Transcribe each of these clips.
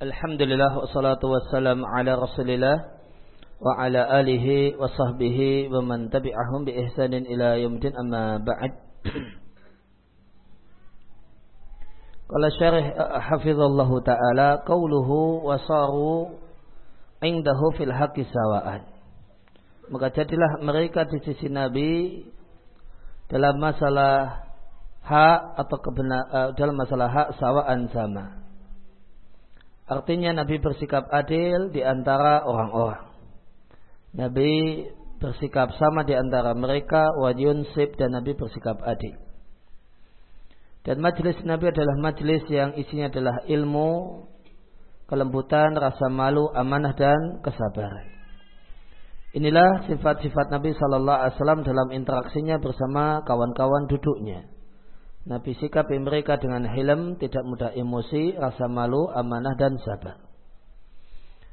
Alhamdulillah wassalatu wassalam ala Rasulillah wa ala alihi wa sahbihi wa man tabi'ahum bi ihsanin ila yaumil amma ba'd. Qala syarih hafizallahu taala qauluhu wa saru indahu fil haqqi sawa'an. Maka jadilah mereka di sisi Nabi dalam masalah hak atau kebenar uh, dalam masalah hak sawaan sama. Artinya Nabi bersikap adil di antara orang-orang. Nabi bersikap sama di antara mereka, wajun sib dan Nabi bersikap adil. Dan majelis Nabi adalah majelis yang isinya adalah ilmu, kelembutan, rasa malu, amanah dan kesabaran. Inilah sifat-sifat Nabi Shallallahu Alaihi Wasallam dalam interaksinya bersama kawan-kawan duduknya. Nabi sikapi mereka dengan hilm, tidak mudah emosi, rasa malu, amanah dan sabar.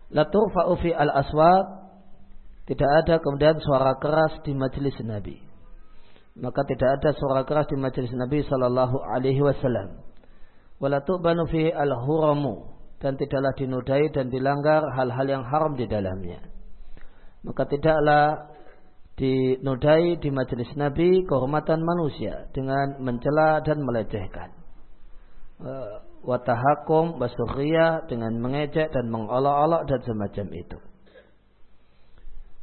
Latur fa'ufi al-aswad tidak ada kemudian suara keras di majelis Nabi. Maka tidak ada suara keras di majelis Nabi sallallahu alaihi wasallam. Wala tu'banu fi al-huramu dan tidaklah dinudai dan dilanggar hal-hal yang haram di dalamnya. Maka tidaklah dinodai di majelis Nabi kehormatan manusia dengan mencela dan melecehkan. Eh, watahakum basukhiyah dengan mengejek dan mengolok-olok dan semacam itu.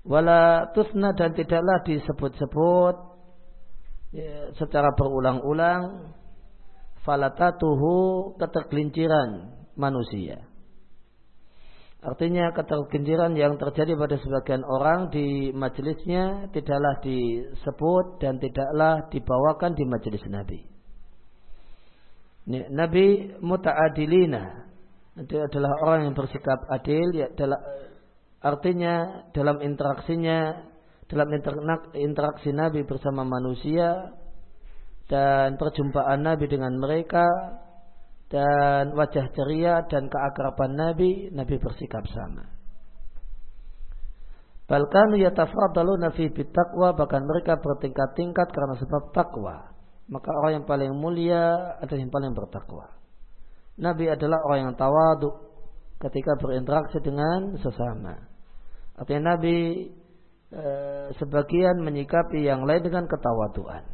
Wala tusna dan tidaklah disebut-sebut ya, secara berulang-ulang falatatuhu ketergelinciran manusia Artinya ketergenjiran yang terjadi pada sebagian orang di majelisnya tidaklah disebut dan tidaklah dibawakan di majelis Nabi. Nabi muta'adilina itu adalah orang yang bersikap adil ya adalah artinya dalam interaksinya dalam interaksi Nabi bersama manusia dan perjumpaan Nabi dengan mereka dan wajah ceria dan keakraban Nabi, Nabi bersikap sama. Bahkan yatafadaluna fi bitaqwa bahkan mereka bertingkat-tingkat karena sebab takwa. Maka orang yang paling mulia adalah yang paling bertakwa. Nabi adalah orang yang tawadu ketika berinteraksi dengan sesama. Artinya Nabi e, sebagian menyikapi yang lain dengan ketawaduan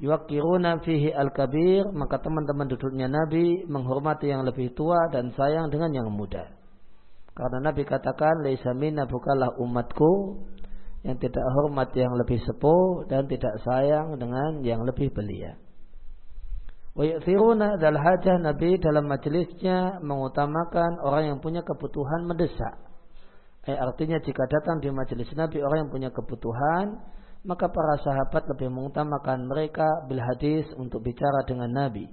yuwakiruna fihi al-kabir maka teman-teman duduknya Nabi menghormati yang lebih tua dan sayang dengan yang muda. Karena Nabi katakan laisa minna bukalah umatku yang tidak hormat yang lebih sepuh dan tidak sayang dengan yang lebih belia. Wa yu'thiruna dal hajah Nabi dalam majelisnya mengutamakan orang yang punya kebutuhan mendesak. Eh, artinya jika datang di majelis Nabi orang yang punya kebutuhan maka para sahabat lebih mengutamakan mereka bil hadis untuk bicara dengan Nabi.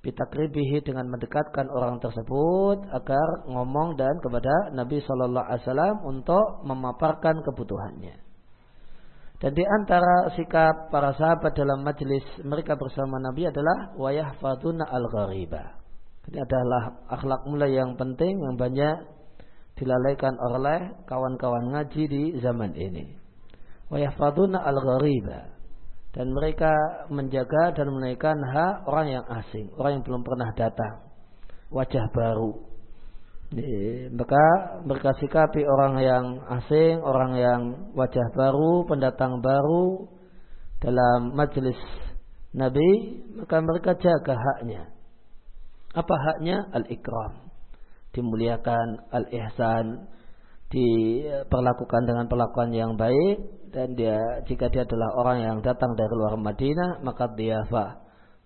Bitakribihi dengan mendekatkan orang tersebut agar ngomong dan kepada Nabi Shallallahu Alaihi Wasallam untuk memaparkan kebutuhannya. Dan di antara sikap para sahabat dalam majelis mereka bersama Nabi adalah wayah fatuna al ghariba. Ini adalah akhlak mulai yang penting yang banyak dilalaikan oleh kawan-kawan ngaji di zaman ini wa yahfaduna al-ghariba dan mereka menjaga dan menaikkan hak orang yang asing, orang yang belum pernah datang, wajah baru. Maka mereka sikapi orang yang asing, orang yang wajah baru, pendatang baru dalam majelis Nabi, maka mereka jaga haknya. Apa haknya? Al-ikram. Dimuliakan, al-ihsan, diperlakukan dengan perlakuan yang baik, dan dia jika dia adalah orang yang datang dari luar Madinah maka dia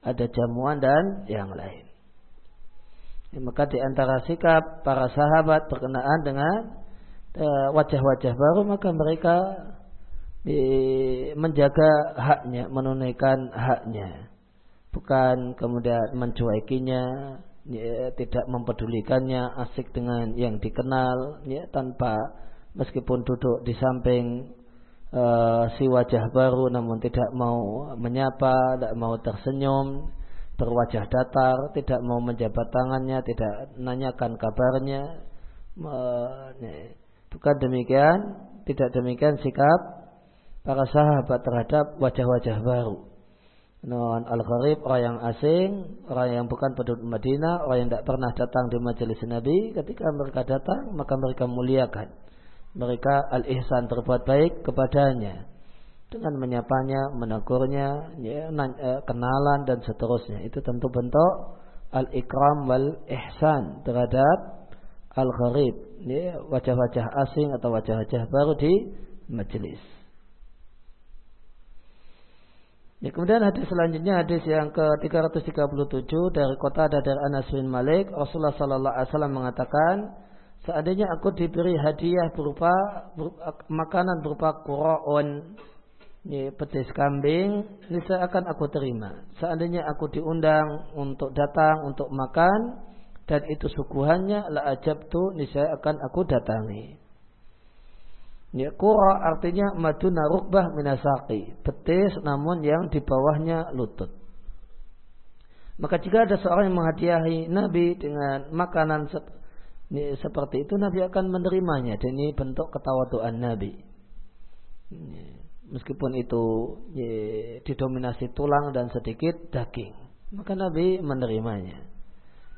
ada jamuan dan yang lain. Ya, maka di antara sikap para sahabat berkenaan dengan eh, wajah-wajah baru maka mereka menjaga haknya, menunaikan haknya, bukan kemudian mencuekinya, ya, tidak mempedulikannya, asik dengan yang dikenal, ya, tanpa meskipun duduk di samping uh, si wajah baru namun tidak mau menyapa, tidak mau tersenyum, berwajah datar, tidak mau menjabat tangannya, tidak nanyakan kabarnya. Bukan demikian, tidak demikian sikap para sahabat terhadap wajah-wajah baru. Non al-gharib orang yang asing, orang yang bukan penduduk Madinah, orang yang tidak pernah datang di majelis Nabi, ketika mereka datang maka mereka muliakan. Mereka al-ihsan berbuat baik kepadanya dengan menyapanya, menegurnya, ya, eh, kenalan dan seterusnya. Itu tentu bentuk al-ikram wal ihsan terhadap al-gharib, ya, wajah-wajah asing atau wajah-wajah baru di majelis. Ya, kemudian hadis selanjutnya hadis yang ke-337 dari kota dari Anas bin Malik Rasulullah sallallahu alaihi wasallam mengatakan seandainya aku diberi hadiah berupa, berupa makanan berupa qura'un ya, petis kambing ini saya akan aku terima. Seandainya aku diundang untuk datang untuk makan dan itu suguhannya la ajabtu saya akan aku datangi Ya, kura artinya maduna rukbah minasaki. Betis namun yang di bawahnya lutut. Maka jika ada seorang yang menghadiahi Nabi dengan makanan ini, seperti itu, Nabi akan menerimanya. Dan ini bentuk ketawaduan Nabi. Ini, meskipun itu ya, didominasi tulang dan sedikit daging. Maka Nabi menerimanya.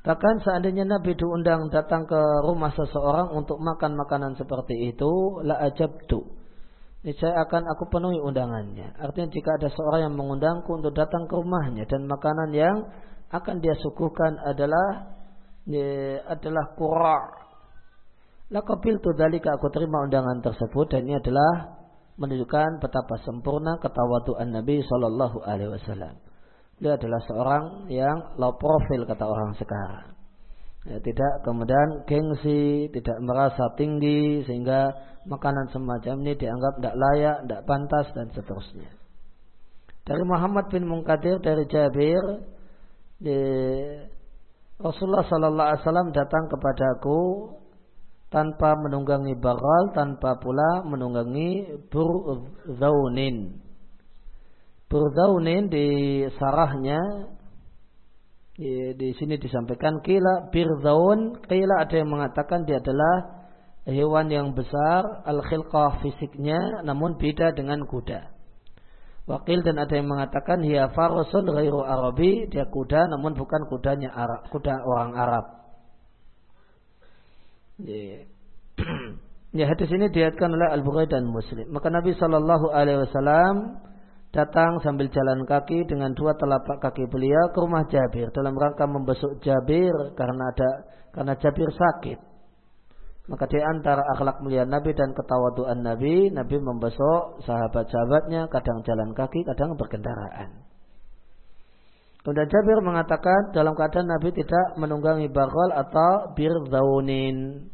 Bahkan seandainya Nabi diundang datang ke rumah seseorang untuk makan makanan seperti itu, la ajabtu. Saya akan aku penuhi undangannya. Artinya jika ada seorang yang mengundangku untuk datang ke rumahnya dan makanan yang akan dia suguhkan adalah ya, adalah kura. Lakabil tu dalika aku terima undangan tersebut dan ini adalah menunjukkan betapa sempurna ketawaduan Nabi Shallallahu Alaihi Wasallam. Dia adalah seorang yang low profile kata orang sekarang. Ya, tidak kemudian gengsi, tidak merasa tinggi sehingga makanan semacam ini dianggap tidak layak, tidak pantas dan seterusnya. Dari Muhammad bin Munkadir dari Jabir, di Rasulullah Sallallahu Alaihi Wasallam datang kepadaku tanpa menunggangi bagal, tanpa pula menunggangi burzaunin. Burdaunin di sarahnya di, sini disampaikan kila birdaun kila ada yang mengatakan dia adalah hewan yang besar al khilqah fisiknya namun beda dengan kuda. Wakil dan ada yang mengatakan hiya farusun ghairu arabi dia kuda namun bukan kudanya Arab, kuda orang Arab. Ya, hadis ini diatkan oleh Al Bukhari dan Muslim. Maka Nabi Shallallahu Alaihi Wasallam datang sambil jalan kaki dengan dua telapak kaki beliau ke rumah Jabir dalam rangka membesuk Jabir karena ada karena Jabir sakit. Maka di antara akhlak mulia Nabi dan ketawaduan Nabi, Nabi membesuk sahabat-sahabatnya kadang jalan kaki, kadang berkendaraan. Kemudian Jabir mengatakan dalam keadaan Nabi tidak menunggangi bagol atau birzaunin.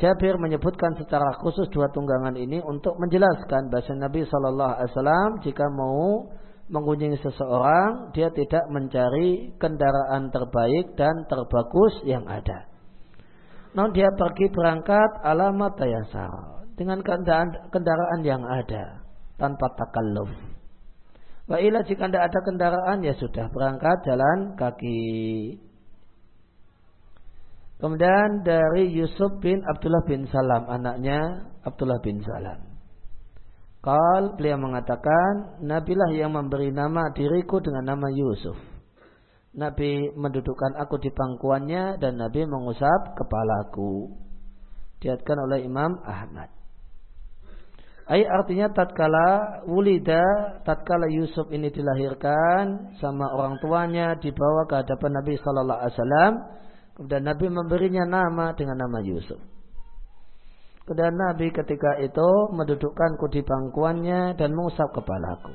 Jabir menyebutkan secara khusus dua tunggangan ini untuk menjelaskan bahasa Nabi Shallallahu Alaihi Wasallam jika mau mengunjungi seseorang dia tidak mencari kendaraan terbaik dan terbagus yang ada. Namun dia pergi berangkat alamat tayasar dengan kendaraan, kendaraan yang ada tanpa takalluf. Wa jika tidak ada kendaraan ya sudah berangkat jalan kaki. Kemudian dari Yusuf bin Abdullah bin Salam, anaknya Abdullah bin Salam. Kal beliau mengatakan, Nabilah yang memberi nama diriku dengan nama Yusuf. Nabi mendudukkan aku di pangkuannya dan Nabi mengusap kepalaku. Diatkan oleh Imam Ahmad. Ay artinya tatkala wulida, tatkala Yusuf ini dilahirkan sama orang tuanya dibawa ke hadapan Nabi sallallahu alaihi wasallam, Kemudian Nabi memberinya nama dengan nama Yusuf. Kemudian Nabi ketika itu mendudukkanku di bangkuannya dan mengusap kepalaku.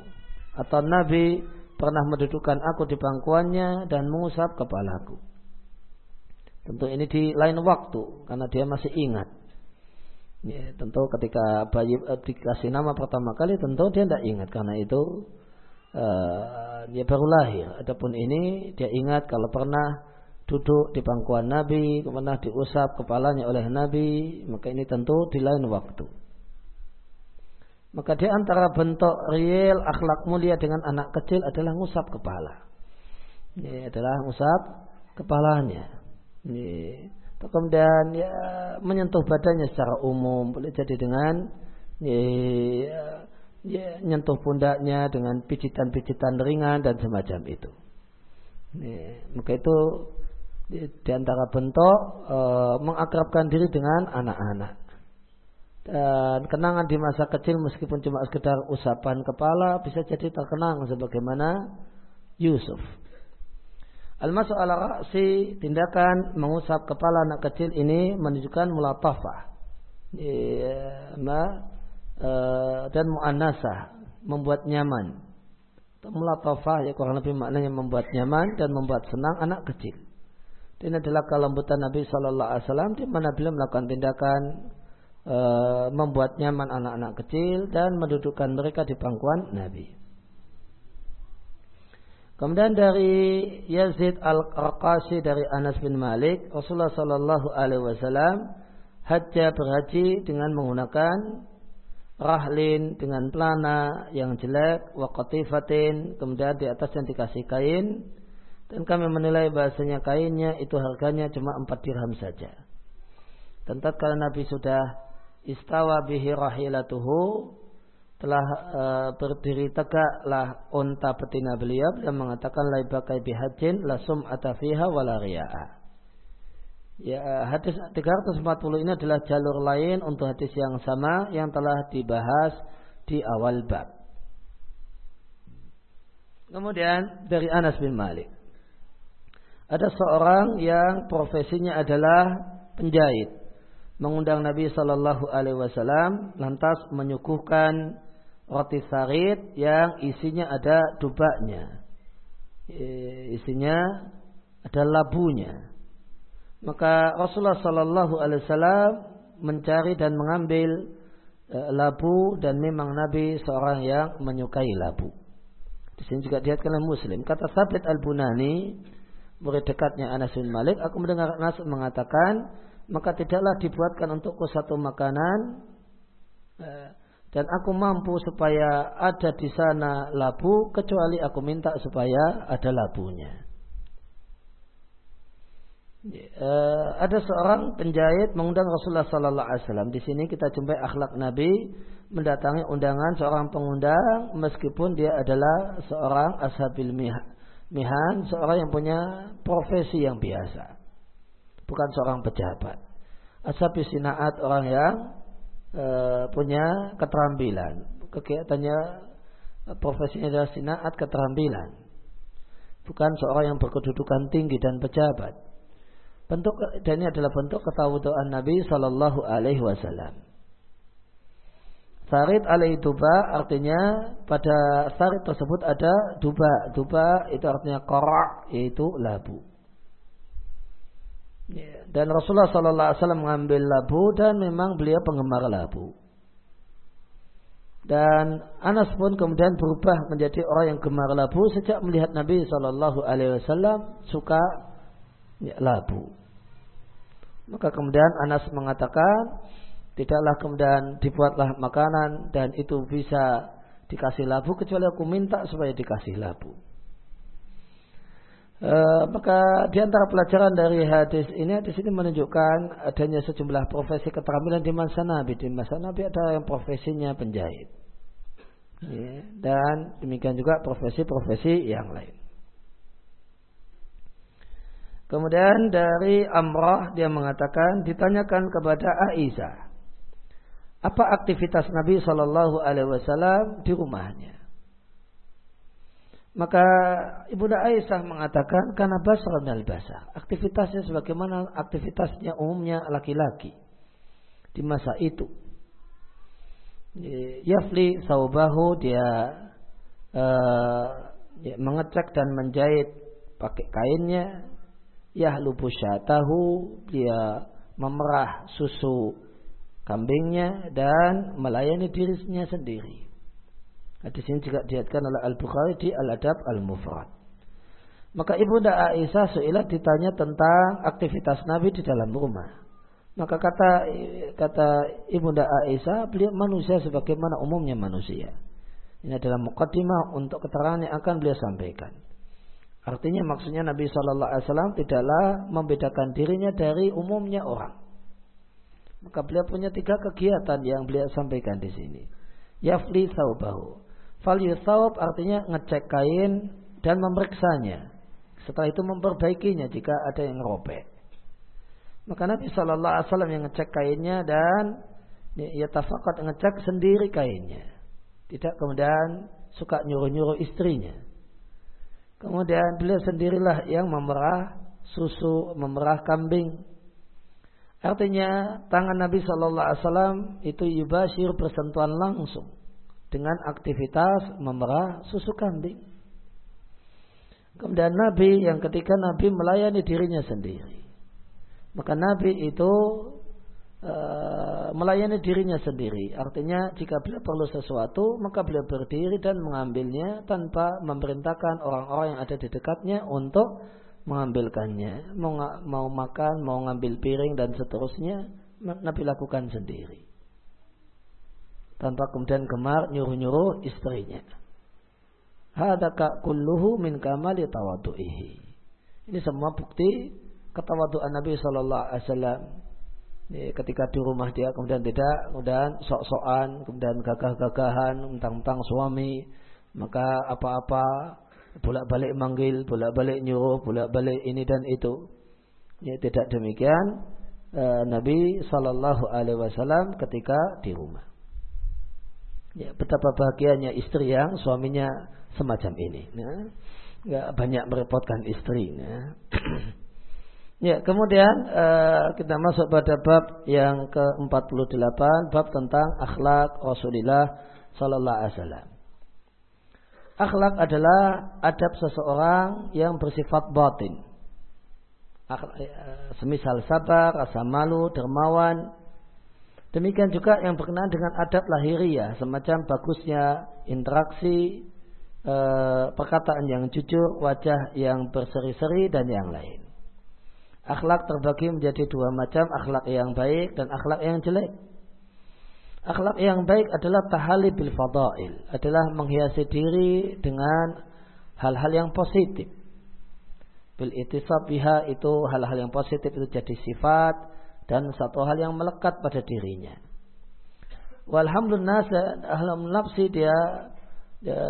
Atau Nabi pernah mendudukkan aku di bangkuannya dan mengusap kepalaku. Tentu ini di lain waktu karena dia masih ingat. Ya, tentu ketika bayi eh, dikasih nama pertama kali tentu dia tidak ingat karena itu uh, dia baru lahir. Adapun ini dia ingat kalau pernah duduk di pangkuan Nabi, kemudian diusap kepalanya oleh Nabi, maka ini tentu di lain waktu. Maka di antara bentuk real akhlak mulia dengan anak kecil adalah ngusap kepala. Ini adalah ngusap kepalanya. Ini. Kemudian ya menyentuh badannya secara umum boleh jadi dengan ya, ya, nyentuh pundaknya dengan pijitan-pijitan ringan dan semacam itu. Ya, maka itu di, antara bentuk e, mengakrabkan diri dengan anak-anak. Dan kenangan di masa kecil meskipun cuma sekedar usapan kepala bisa jadi terkenang sebagaimana Yusuf. Al-masuk ala ra'si tindakan mengusap kepala anak kecil ini menunjukkan mulatafah. Ya, Eh, dan mu'annasah membuat nyaman. Mulatafah ya kurang lebih maknanya membuat nyaman dan membuat senang anak kecil. Dan adalah kelembutan Nabi Shallallahu Alaihi Wasallam di mana beliau melakukan tindakan e, membuat nyaman anak-anak kecil dan mendudukkan mereka di pangkuan Nabi. Kemudian dari Yazid al-Raqasi dari Anas bin Malik, Rasulullah Shallallahu Alaihi Wasallam hajjah berhaji dengan menggunakan rahlin dengan pelana yang jelek wa qatifatin kemudian di atas yang dikasih kain dan kami menilai bahasanya kainnya itu harganya cuma empat dirham saja. Dan kalau Nabi sudah istawa bihi rahilatuhu telah e, berdiri tegaklah unta betina beliau dan mengatakan laibakai bihajin lasum atafiha walariya'a. Ya, hadis 340 ini adalah jalur lain untuk hadis yang sama yang telah dibahas di awal bab. Kemudian dari Anas bin Malik. Ada seorang yang profesinya adalah penjahit. Mengundang Nabi Shallallahu Alaihi Wasallam lantas menyuguhkan roti sarit yang isinya ada dubaknya. Isinya ada labunya. Maka Rasulullah Sallallahu Alaihi Wasallam mencari dan mengambil e, labu dan memang Nabi seorang yang menyukai labu. Di sini juga dilihatkan oleh Muslim. Kata Sabit Al Bunani, murid dekatnya Anas bin Malik, aku mendengar Anas mengatakan, maka tidaklah dibuatkan untukku satu makanan e, dan aku mampu supaya ada di sana labu kecuali aku minta supaya ada labunya. Uh, ada seorang penjahit mengundang Rasulullah Sallallahu Alaihi Wasallam. Di sini kita jumpai akhlak Nabi mendatangi undangan seorang pengundang meskipun dia adalah seorang ashabil mihan, seorang yang punya profesi yang biasa, bukan seorang pejabat. Ashabil sinaat orang yang uh, punya keterampilan, kegiatannya profesinya adalah sinaat keterampilan, bukan seorang yang berkedudukan tinggi dan pejabat. Bentuk dan ini adalah bentuk ketawaduan Nabi Shallallahu Alaihi Wasallam. Sarid alaihi duba artinya pada sarid tersebut ada duba. Duba itu artinya korak yaitu labu. Ya, dan Rasulullah Sallallahu Alaihi Wasallam mengambil labu dan memang beliau penggemar labu. Dan Anas pun kemudian berubah menjadi orang yang gemar labu sejak melihat Nabi Shallallahu Alaihi Wasallam suka ya, labu. Maka kemudian Anas mengatakan, tidaklah kemudian dibuatlah makanan dan itu bisa dikasih labu kecuali aku minta supaya dikasih labu. E, maka di antara pelajaran dari hadis ini di sini menunjukkan adanya sejumlah profesi keterampilan di masa Nabi. Di masa Nabi ada yang profesinya penjahit. Ya, dan demikian juga profesi-profesi yang lain. Kemudian dari Amrah dia mengatakan ditanyakan kepada Aisyah apa aktivitas Nabi Shallallahu Alaihi Wasallam di rumahnya. Maka Ibunda Aisyah mengatakan karena basar dan basah. Aktivitasnya sebagaimana aktivitasnya umumnya laki-laki di masa itu. Yafli saubahu dia uh, mengecek dan menjahit pakai kainnya yahlubu syatahu dia memerah susu kambingnya dan melayani dirinya sendiri. Hadis ini juga diatkan oleh Al-Bukhari di Al-Adab Al-Mufrad. Maka Ibunda Aisyah suilat ditanya tentang aktivitas Nabi di dalam rumah. Maka kata kata Ibunda Aisyah, beliau manusia sebagaimana umumnya manusia. Ini adalah mukaddimah untuk keterangan yang akan beliau sampaikan. Artinya maksudnya Nabi Shallallahu Alaihi Wasallam tidaklah membedakan dirinya dari umumnya orang. Maka beliau punya tiga kegiatan yang beliau sampaikan di sini. Yafli saubahu. Fal yusawab artinya ngecek kain dan memeriksanya. Setelah itu memperbaikinya jika ada yang robek. Maka Nabi Shallallahu Alaihi Wasallam yang ngecek kainnya dan ia tafakat ngecek sendiri kainnya. Tidak kemudian suka nyuruh-nyuruh istrinya. Kemudian beliau sendirilah yang memerah susu, memerah kambing. Artinya tangan Nabi Shallallahu Alaihi Wasallam itu yubashir bersentuhan langsung dengan aktivitas memerah susu kambing. Kemudian Nabi yang ketika Nabi melayani dirinya sendiri. Maka Nabi itu uh, melayani dirinya sendiri. Artinya jika beliau perlu sesuatu, maka beliau berdiri dan mengambilnya tanpa memerintahkan orang-orang yang ada di dekatnya untuk mengambilkannya. Mau, mau makan, mau ngambil piring dan seterusnya, Nabi lakukan sendiri tanpa kemudian gemar nyuruh-nyuruh istrinya. Hadaka kulluhu min kamali tawadu'ihi. Ini semua bukti ketawaduan Nabi Shallallahu Alaihi Wasallam. Ketika di rumah dia kemudian tidak, kemudian sok-sokan, kemudian gagah-gagahan, tentang-tentang suami, maka apa-apa bolak-balik manggil, bolak-balik nyuruh, bolak-balik ini dan itu. Ya, tidak demikian eh, Nabi Shallallahu Alaihi Wasallam ketika di rumah. Ya, betapa bahagianya istri yang suaminya semacam ini. Ya. Nggak banyak merepotkan istri. Ya, ya kemudian uh, kita masuk pada bab yang ke-48, bab tentang akhlak Rasulullah Sallallahu Alaihi Wasallam. Akhlak adalah adab seseorang yang bersifat batin. Eh, semisal sabar, rasa malu, dermawan, Demikian juga yang berkenaan dengan adab lahiriah, semacam bagusnya interaksi, e, perkataan yang jujur, wajah yang berseri-seri dan yang lain. Akhlak terbagi menjadi dua macam, akhlak yang baik dan akhlak yang jelek. Akhlak yang baik adalah tahali bil fadail, adalah menghiasi diri dengan hal-hal yang positif. Bil itisab biha itu hal-hal yang positif itu jadi sifat, dan satu hal yang melekat pada dirinya. Walhamdulillah ahlam nafsi dia, dia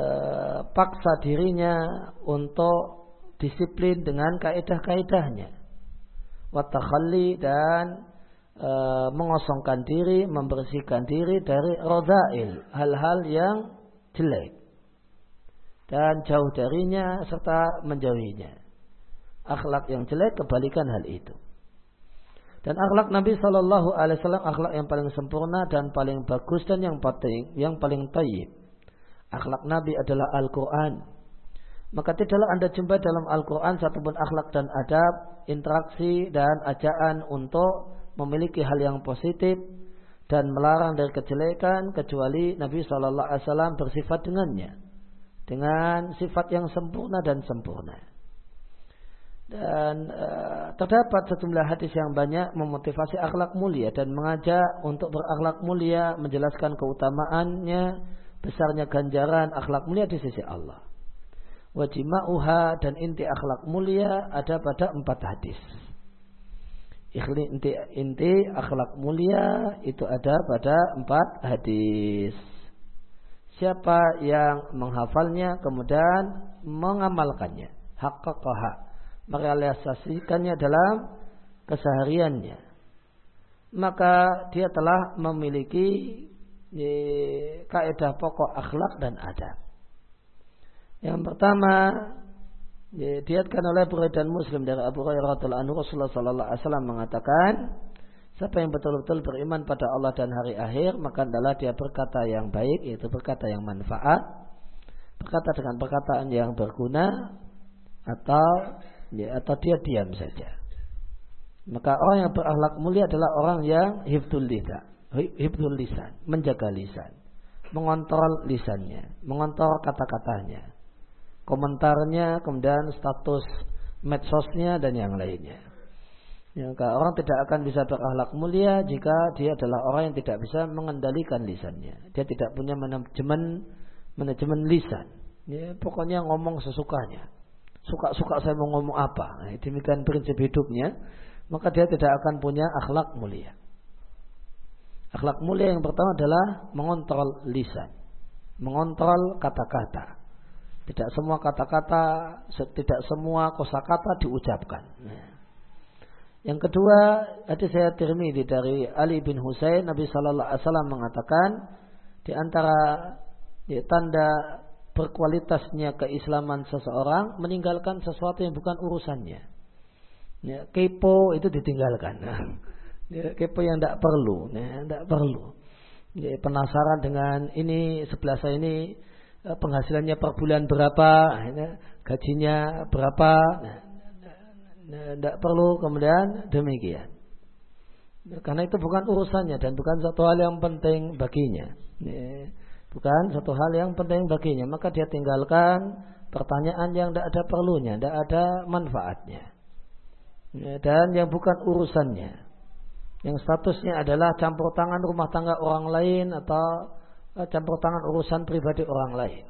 paksa dirinya untuk disiplin dengan kaidah-kaidahnya. Watakhalli dan e, mengosongkan diri, membersihkan diri dari rodail, hal-hal yang jelek. Dan jauh darinya serta menjauhinya. Akhlak yang jelek kebalikan hal itu. Dan akhlak Nabi Shallallahu Alaihi Wasallam akhlak yang paling sempurna dan paling bagus dan yang paling yang paling tayyib. Akhlak Nabi adalah Al-Quran. Maka tidaklah anda jumpa dalam Al-Quran satupun akhlak dan adab, interaksi dan ajaan untuk memiliki hal yang positif dan melarang dari kejelekan kecuali Nabi Shallallahu Alaihi Wasallam bersifat dengannya dengan sifat yang sempurna dan sempurna. Dan uh, terdapat sejumlah hadis yang banyak memotivasi akhlak mulia dan mengajak untuk berakhlak mulia, menjelaskan keutamaannya, besarnya ganjaran akhlak mulia di sisi Allah. Wajima'uha dan inti akhlak mulia ada pada empat hadis. Ikhli inti, inti akhlak mulia itu ada pada empat hadis. Siapa yang menghafalnya kemudian mengamalkannya. Haqqaqaha merealisasikannya dalam kesehariannya maka dia telah memiliki kaidah pokok akhlak dan adab. Yang pertama diatkan oleh Bukhari dan Muslim dari Abu Hurairah radhiyallahu Rasulullah sallallahu alaihi wasallam mengatakan siapa yang betul-betul beriman pada Allah dan hari akhir maka adalah dia berkata yang baik yaitu berkata yang manfaat berkata dengan perkataan yang berguna atau ya, atau dia diam saja. Maka orang yang berakhlak mulia adalah orang yang hifdul lisan, hifdul lisan, menjaga lisan, mengontrol lisannya, mengontrol kata-katanya, komentarnya, kemudian status medsosnya dan yang lainnya. Ya, orang tidak akan bisa berakhlak mulia jika dia adalah orang yang tidak bisa mengendalikan lisannya. Dia tidak punya manajemen manajemen lisan. Ya, pokoknya ngomong sesukanya suka-suka saya mau ngomong apa. Nah, demikian prinsip hidupnya, maka dia tidak akan punya akhlak mulia. Akhlak mulia yang pertama adalah mengontrol lisan. mengontrol kata-kata. Tidak semua kata-kata, tidak semua kosakata diucapkan. Yang kedua, hadis saya Tirmidzi dari Ali bin Husain, Nabi Shallallahu Alaihi Wasallam mengatakan di antara ya, tanda berkualitasnya keislaman seseorang meninggalkan sesuatu yang bukan urusannya. Ya, kepo itu ditinggalkan. Ya, kepo yang tidak perlu, ya, tidak perlu. Ya, penasaran dengan ini sebelah saya ini penghasilannya per bulan berapa, ya, gajinya berapa. Nah, tidak perlu kemudian demikian. Karena itu bukan urusannya dan bukan satu hal yang penting baginya. Bukan satu hal yang penting baginya. Maka dia tinggalkan pertanyaan yang tidak ada perlunya, tidak ada manfaatnya. Dan yang bukan urusannya. Yang statusnya adalah campur tangan rumah tangga orang lain atau eh, campur tangan urusan pribadi orang lain.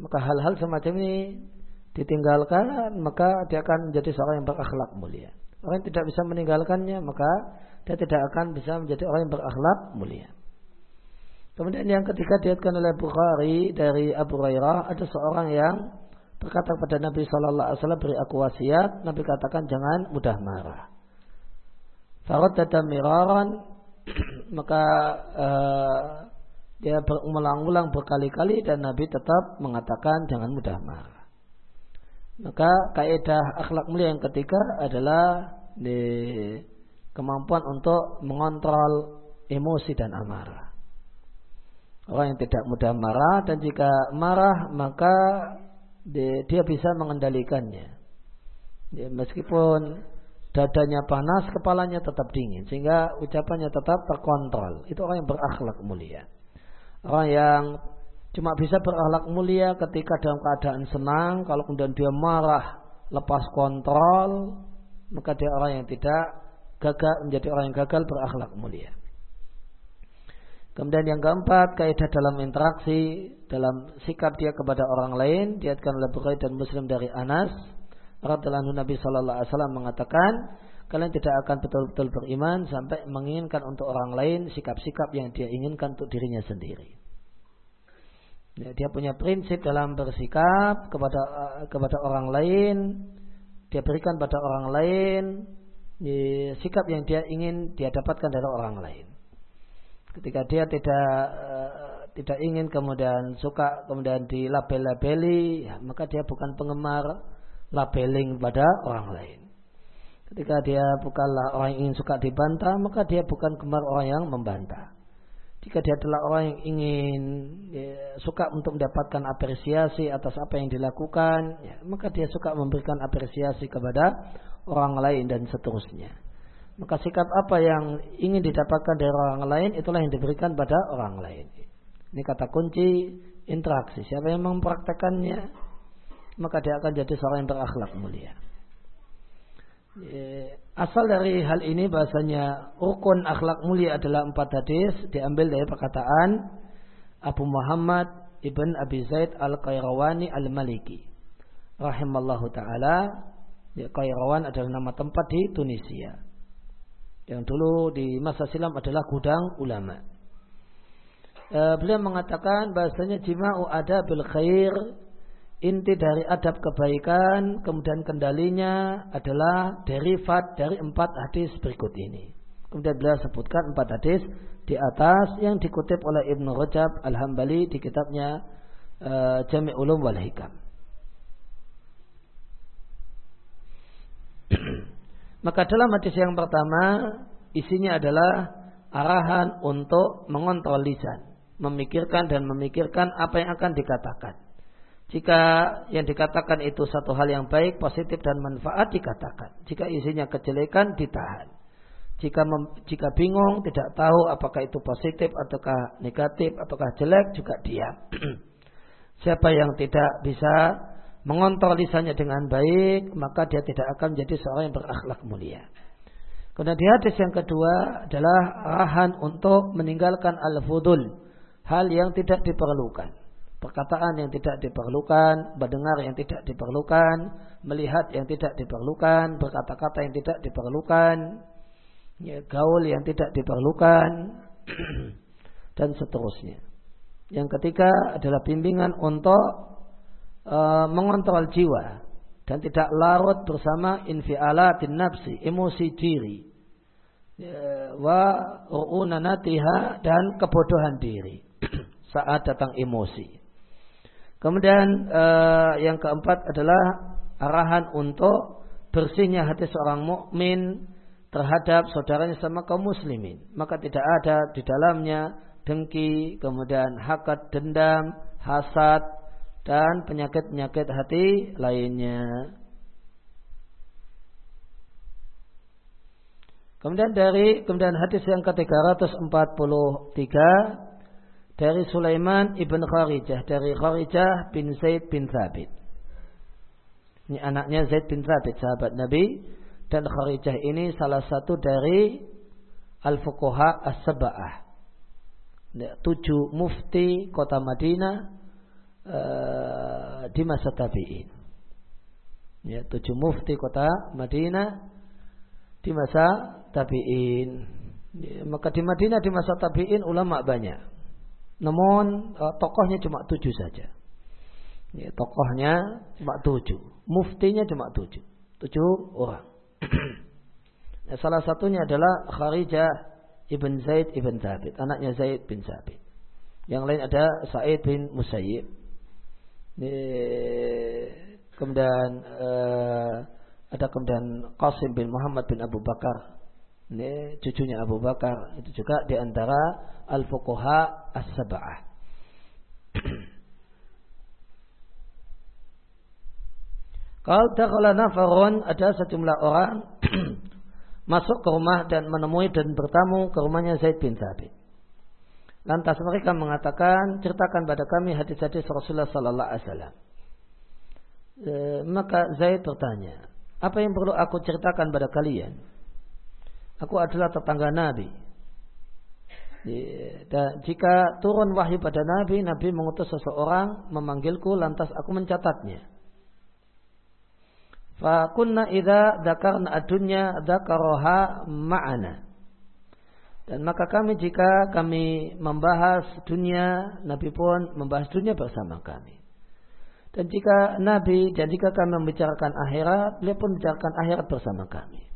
Maka hal-hal semacam ini ditinggalkan maka dia akan menjadi seorang yang berakhlak mulia. Orang yang tidak bisa meninggalkannya maka dia tidak akan bisa menjadi orang yang berakhlak mulia. Kemudian yang ketiga diatkan oleh Bukhari dari Abu Hurairah ada seorang yang berkata kepada Nabi Shallallahu Alaihi Wasallam beri aku wasiat. Nabi katakan jangan mudah marah. Farad miraran maka uh, dia berulang-ulang berkali-kali dan Nabi tetap mengatakan jangan mudah marah. Maka kaidah akhlak mulia yang ketiga adalah di kemampuan untuk mengontrol emosi dan amarah. Orang yang tidak mudah marah dan jika marah maka dia bisa mengendalikannya. Meskipun dadanya panas, kepalanya tetap dingin sehingga ucapannya tetap terkontrol. Itu orang yang berakhlak mulia. Orang yang cuma bisa berakhlak mulia ketika dalam keadaan senang, kalau kemudian dia marah, lepas kontrol, maka dia orang yang tidak gagal menjadi orang yang gagal berakhlak mulia. Kemudian yang keempat, kaidah dalam interaksi, dalam sikap dia kepada orang lain, diatkan oleh Bukhari dan Muslim dari Anas, radhiyallahu Nabi Shallallahu Alaihi Wasallam mengatakan, kalian tidak akan betul-betul beriman sampai menginginkan untuk orang lain sikap-sikap yang dia inginkan untuk dirinya sendiri. Ya, dia punya prinsip dalam bersikap kepada uh, kepada orang lain. Dia berikan pada orang lain ya, sikap yang dia ingin dia dapatkan dari orang lain. Ketika dia tidak uh, tidak ingin kemudian suka kemudian dilabel-labeli, ya, maka dia bukan penggemar labeling pada orang lain. Ketika dia bukanlah orang yang ingin suka dibantah, maka dia bukan gemar orang yang membantah. Jika dia adalah orang yang ingin ya, suka untuk mendapatkan apresiasi atas apa yang dilakukan, ya, maka dia suka memberikan apresiasi kepada orang lain dan seterusnya. Maka sikap apa yang ingin didapatkan dari orang lain itulah yang diberikan pada orang lain. Ini kata kunci interaksi. Siapa yang mempraktekannya, maka dia akan jadi seorang yang berakhlak mulia. Ya, asal dari hal ini bahasanya rukun akhlak mulia adalah empat hadis diambil dari perkataan Abu Muhammad ibn Abi Zaid al Qayrawani al Maliki rahimallahu taala. Ya, Qayrawan adalah nama tempat di Tunisia. Yang dulu di masa silam adalah gudang ulama. E, beliau mengatakan bahasanya jima'u ada bil khair inti dari adab kebaikan kemudian kendalinya adalah derivat dari empat hadis berikut ini. Kemudian beliau sebutkan empat hadis di atas yang dikutip oleh Ibnu Rajab Al-Hambali di kitabnya uh, Jami' Ulum wal Hikam. Maka dalam hadis yang pertama isinya adalah arahan untuk mengontrol lisan, memikirkan dan memikirkan apa yang akan dikatakan. Jika yang dikatakan itu satu hal yang baik, positif dan manfaat dikatakan. Jika isinya kejelekan ditahan. Jika mem, jika bingung tidak tahu apakah itu positif ataukah negatif ataukah jelek juga diam. Siapa yang tidak bisa mengontrol lisannya dengan baik, maka dia tidak akan menjadi seorang yang berakhlak mulia. Kemudian di hadis yang kedua adalah arahan untuk meninggalkan al-fudul, hal yang tidak diperlukan perkataan yang tidak diperlukan, mendengar yang tidak diperlukan, melihat yang tidak diperlukan, berkata-kata yang tidak diperlukan, ya, gaul yang tidak diperlukan, dan seterusnya. Yang ketiga adalah bimbingan untuk e, mengontrol jiwa dan tidak larut bersama infialatin nafsi, emosi diri. Ya, wa ru'unanatiha dan kebodohan diri saat datang emosi. Kemudian e, yang keempat adalah arahan untuk bersihnya hati seorang mukmin terhadap saudaranya sama kaum muslimin. Maka tidak ada di dalamnya dengki, kemudian hakat, dendam, hasad, dan penyakit-penyakit hati lainnya. Kemudian dari kemudian hadis yang ke-343 dari Sulaiman ibn Kharijah dari Kharijah bin Zaid bin Thabit. Ini anaknya Zaid bin Thabit sahabat Nabi dan Kharijah ini salah satu dari al-fuqaha as-sab'ah. Tujuh mufti kota Madinah Eh, di masa tabi'in. Ya, tujuh mufti kota Madinah di masa tabi'in. Ya, maka di Madinah di masa tabi'in ulama banyak. Namun uh, tokohnya cuma tujuh saja. Ya, tokohnya cuma tujuh. Muftinya cuma tujuh. Tujuh orang. ya, salah satunya adalah Kharijah ibn Zaid ibn Thabit. Anaknya Zaid bin Thabit. Yang lain ada Sa'id bin Musayyib kemudian uh, ada kemudian Qasim bin Muhammad bin Abu Bakar ini cucunya Abu Bakar itu juga di antara al-fuqaha as-sab'ah Kalau dakhala nafarun ada sejumlah orang masuk ke rumah dan menemui dan bertamu ke rumahnya Zaid bin Thabit. Lantas mereka mengatakan, ceritakan pada kami hadis-hadis Rasulullah Sallallahu Alaihi Wasallam. E, maka Zaid bertanya, apa yang perlu aku ceritakan pada kalian? Aku adalah tetangga Nabi. Dan jika turun wahyu pada Nabi, Nabi mengutus seseorang memanggilku, lantas aku mencatatnya. Fakunna idza dzakarna adunya dzakaroha ma'ana. Dan maka kami jika kami membahas dunia, Nabi pun membahas dunia bersama kami. Dan jika Nabi dan jika kami membicarakan akhirat, beliau pun membicarakan akhirat bersama kami.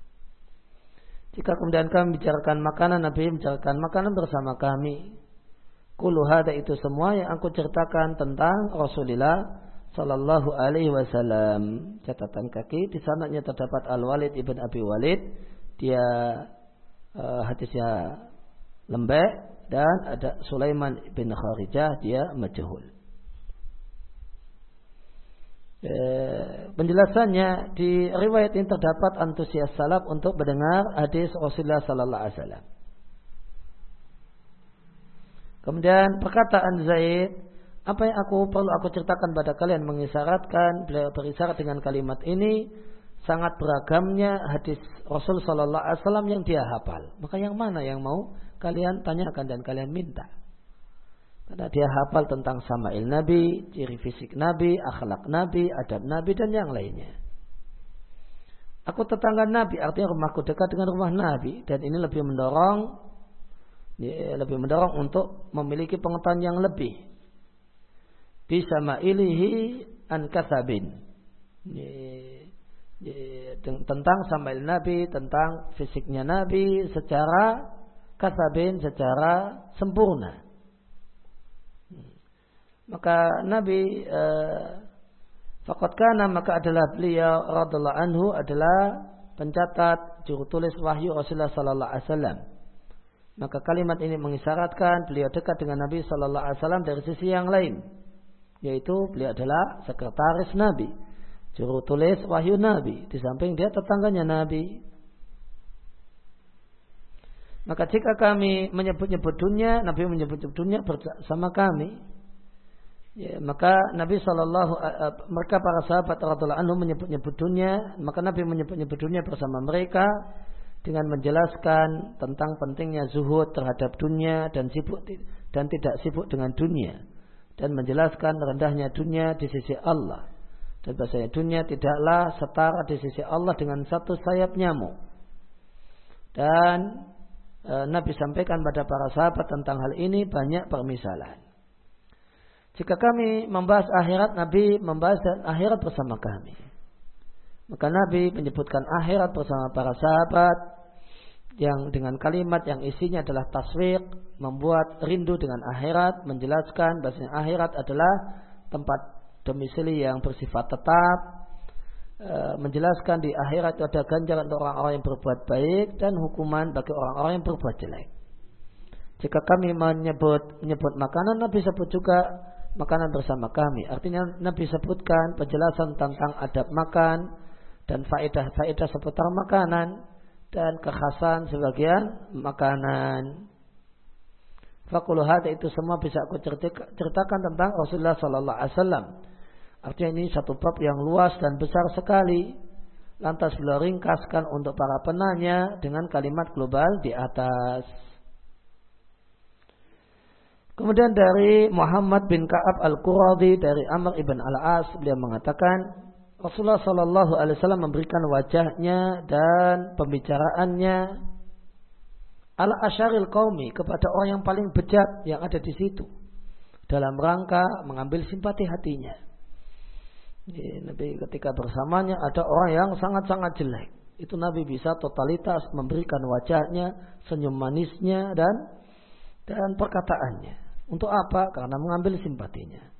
Jika kemudian kami membicarakan makanan, Nabi membicarakan makanan bersama kami. Kulu hada itu semua yang aku ceritakan tentang Rasulullah Sallallahu Alaihi Wasallam. Catatan kaki di sananya terdapat Al Walid ibn Abi Walid. Dia uh, hadisnya lembek dan ada Sulaiman bin Kharijah dia majhul. Eh, penjelasannya di riwayat ini terdapat antusias salaf untuk mendengar hadis Rasulullah sallallahu alaihi wasallam. Kemudian perkataan Zaid, apa yang aku perlu aku ceritakan pada kalian mengisyaratkan beliau berisyarat dengan kalimat ini sangat beragamnya hadis Rasul Sallallahu Alaihi Wasallam yang dia hafal. Maka yang mana yang mau kalian tanyakan dan kalian minta? Karena dia hafal tentang sama'il Nabi, ciri fisik Nabi, akhlak Nabi, adab Nabi dan yang lainnya. Aku tetangga Nabi, artinya rumahku dekat dengan rumah Nabi dan ini lebih mendorong ya, lebih mendorong untuk memiliki pengetahuan yang lebih. Bisa ma'ilihi an kasabin. Ya, tentang sambil Nabi, tentang fisiknya Nabi secara kasabin, secara sempurna. Maka Nabi eh, kana maka adalah beliau radhiallahu anhu adalah pencatat juru tulis wahyu Rasulullah sallallahu alaihi wasallam. Maka kalimat ini mengisyaratkan beliau dekat dengan Nabi sallallahu alaihi wasallam dari sisi yang lain, yaitu beliau adalah sekretaris Nabi juru tulis wahyu Nabi. Di samping dia tetangganya Nabi. Maka jika kami menyebut-nyebut dunia, Nabi menyebut-nyebut dunia bersama kami. Ya, maka Nabi Shallallahu mereka para sahabat radhiallahu anhu menyebut-nyebut dunia, maka Nabi menyebut-nyebut dunia bersama mereka dengan menjelaskan tentang pentingnya zuhud terhadap dunia dan sibuk dan tidak sibuk dengan dunia dan menjelaskan rendahnya dunia di sisi Allah dan bahasanya dunia tidaklah setara di sisi Allah dengan satu sayap nyamuk. Dan e, Nabi sampaikan pada para sahabat tentang hal ini banyak permisalan. Jika kami membahas akhirat, Nabi membahas akhirat bersama kami. Maka Nabi menyebutkan akhirat bersama para sahabat yang dengan kalimat yang isinya adalah taswir, membuat rindu dengan akhirat, menjelaskan bahasanya akhirat adalah tempat domisili yang bersifat tetap, e, menjelaskan di akhirat ada ganjaran untuk orang-orang yang berbuat baik dan hukuman bagi orang-orang yang berbuat jelek. Jika kami menyebut menyebut makanan, Nabi sebut juga makanan bersama kami. Artinya Nabi sebutkan penjelasan tentang adab makan dan faedah-faedah seputar makanan dan kekhasan sebagian makanan. Fakulu itu semua bisa aku ceritakan tentang Rasulullah Sallallahu Alaihi Wasallam. Artinya ini satu bab yang luas dan besar sekali. Lantas beliau ringkaskan untuk para penanya dengan kalimat global di atas. Kemudian dari Muhammad bin Ka'ab al-Quradi dari Amr ibn al-As beliau mengatakan Rasulullah Shallallahu Alaihi Wasallam memberikan wajahnya dan pembicaraannya ala asyaril kaumi kepada orang yang paling bejat yang ada di situ dalam rangka mengambil simpati hatinya. Nabi ketika bersamanya ada orang yang sangat-sangat jelek. Itu Nabi bisa totalitas memberikan wajahnya, senyum manisnya dan dan perkataannya. Untuk apa? Karena mengambil simpatinya.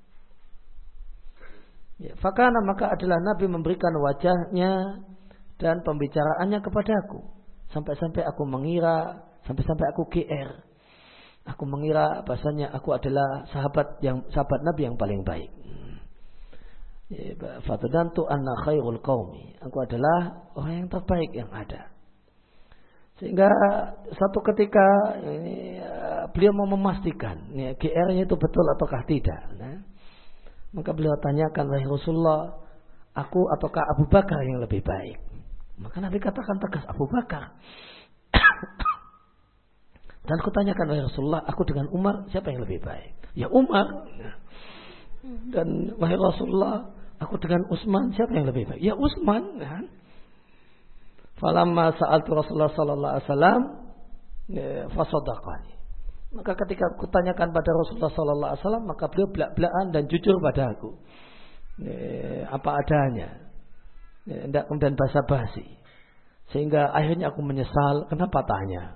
Ya, fakana maka adalah Nabi memberikan wajahnya dan pembicaraannya kepadaku. Sampai-sampai aku mengira, sampai-sampai aku GR. Aku mengira bahasanya aku adalah sahabat yang sahabat Nabi yang paling baik. Ya, Fatadantu anna khairul qaumi. Aku adalah orang yang terbaik yang ada. Sehingga satu ketika ini, uh, beliau mau memastikan ya, GR-nya itu betul ataukah tidak. Nah, maka beliau tanyakan wahai Rasulullah, aku ataukah Abu Bakar yang lebih baik? Maka Nabi katakan tegas Abu Bakar. Dan aku tanyakan wahai Rasulullah, aku dengan Umar siapa yang lebih baik? Ya Umar. Dan wahai Rasulullah, aku dengan Utsman siapa yang lebih baik? Ya Utsman. Kan? Falamma sa'altu Rasulullah sallallahu alaihi wasallam ya, fasadaqani. Maka ketika aku tanyakan pada Rasulullah sallallahu alaihi wasallam, maka beliau belak-belakan dan jujur pada aku. Ya, apa adanya. Ya, tidak kemudian basa-basi. Sehingga akhirnya aku menyesal kenapa tanya.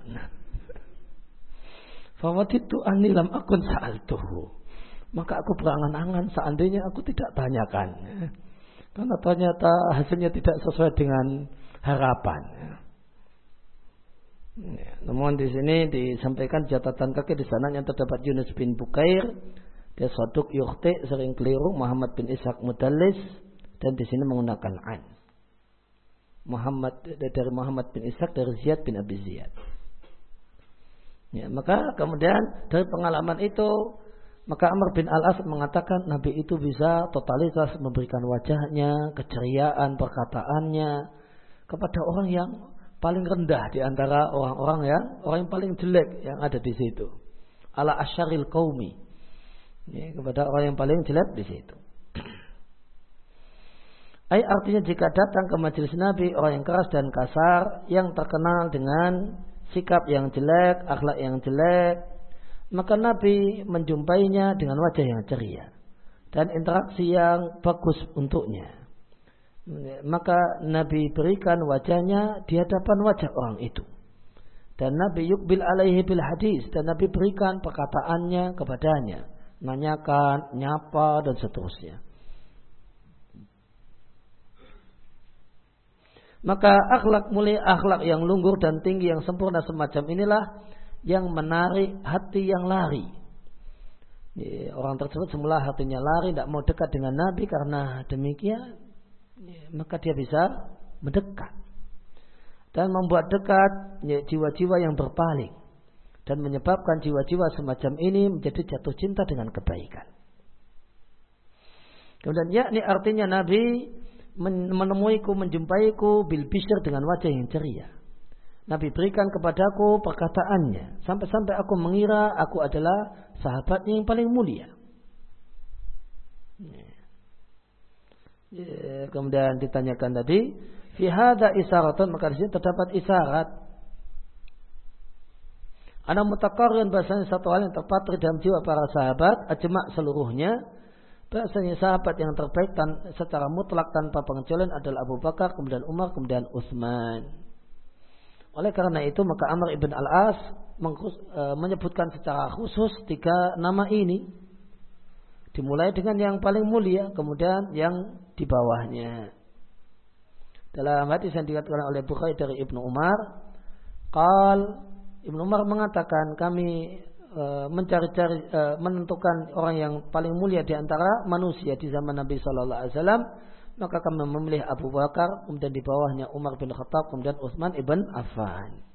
Fawatitu anni lam akun sa'altuhu. Maka aku berangan-angan seandainya aku tidak tanyakan. Karena ternyata hasilnya tidak sesuai dengan harapan. Ya, namun di sini disampaikan catatan kaki di sana yang terdapat Yunus bin Bukair, dia soduk yukhti sering keliru Muhammad bin Ishaq Mudallis dan di sini menggunakan an. Muhammad dari Muhammad bin Ishaq dari Ziyad bin Abi Ziyad. Ya, maka kemudian dari pengalaman itu maka Amr bin Al-As mengatakan Nabi itu bisa totalitas memberikan wajahnya, keceriaan perkataannya, kepada orang yang paling rendah di antara orang-orang yang orang yang paling jelek yang ada di situ. Ala asyaril kaumi. Ya, kepada orang yang paling jelek di situ. Ay artinya jika datang ke majelis Nabi orang yang keras dan kasar yang terkenal dengan sikap yang jelek, akhlak yang jelek, maka Nabi menjumpainya dengan wajah yang ceria dan interaksi yang bagus untuknya maka Nabi berikan wajahnya di hadapan wajah orang itu. Dan Nabi yukbil alaihi bil hadis. Dan Nabi berikan perkataannya kepadanya. Nanyakan, nyapa, dan seterusnya. Maka akhlak mulia, akhlak yang lunggur dan tinggi yang sempurna semacam inilah yang menarik hati yang lari. Orang tersebut semula hatinya lari, tidak mau dekat dengan Nabi karena demikian maka dia bisa mendekat dan membuat dekat ya, jiwa-jiwa yang berpaling dan menyebabkan jiwa-jiwa semacam ini menjadi jatuh cinta dengan kebaikan. Kemudian yakni artinya Nabi menemuiku, menjumpaiku bil dengan wajah yang ceria. Nabi berikan kepadaku perkataannya sampai-sampai aku mengira aku adalah sahabatnya yang paling mulia. Ya. Ya, kemudian ditanyakan tadi, fi hadza isyaratun maka di sini terdapat isyarat Anak mutakarin bahasanya satu hal yang terpatri dalam jiwa para sahabat, ajma seluruhnya, bahasanya sahabat yang terbaik tan secara mutlak tanpa pengecualian adalah Abu Bakar, kemudian Umar, kemudian Utsman. Oleh karena itu maka Amr ibn al-As e, menyebutkan secara khusus tiga nama ini. Dimulai dengan yang paling mulia, kemudian yang di bawahnya. Dalam hadis yang dikatakan oleh Bukhari dari Ibnu Umar, Qal Ibnu Umar mengatakan kami e, mencari-cari e, menentukan orang yang paling mulia di antara manusia di zaman Nabi Shallallahu Alaihi Wasallam maka kami memilih Abu Bakar kemudian di bawahnya Umar bin Khattab kemudian Utsman ibn Affan.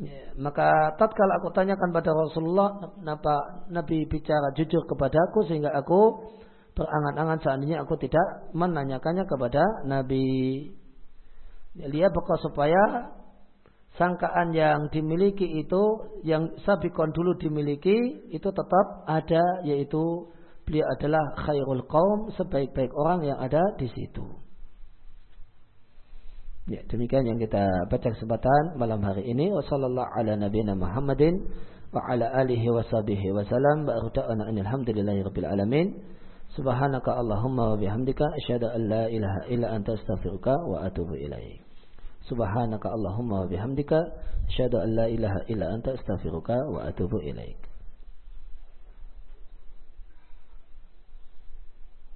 Ya, maka tatkala aku tanyakan pada Rasulullah kenapa Nabi bicara jujur kepadaku sehingga aku berangan-angan seandainya aku tidak menanyakannya kepada Nabi. Ya, lihat bakal supaya sangkaan yang dimiliki itu yang sabikon dulu dimiliki itu tetap ada yaitu beliau adalah khairul kaum sebaik-baik orang yang ada di situ. Ya, demikian yang kita baca kesempatan malam hari ini. Wassallallahu ala nabiyina Muhammadin wa ala alihi wa sahbihi wa salam. Wa alhamdulillahi rabbil alamin. Subhanaka Allahumma wa bihamdika asyhadu an la ilaha illa anta astaghfiruka wa atubu ilaik. Subhanaka Allahumma wa bihamdika asyhadu an la ilaha illa anta astaghfiruka wa atubu ilaik.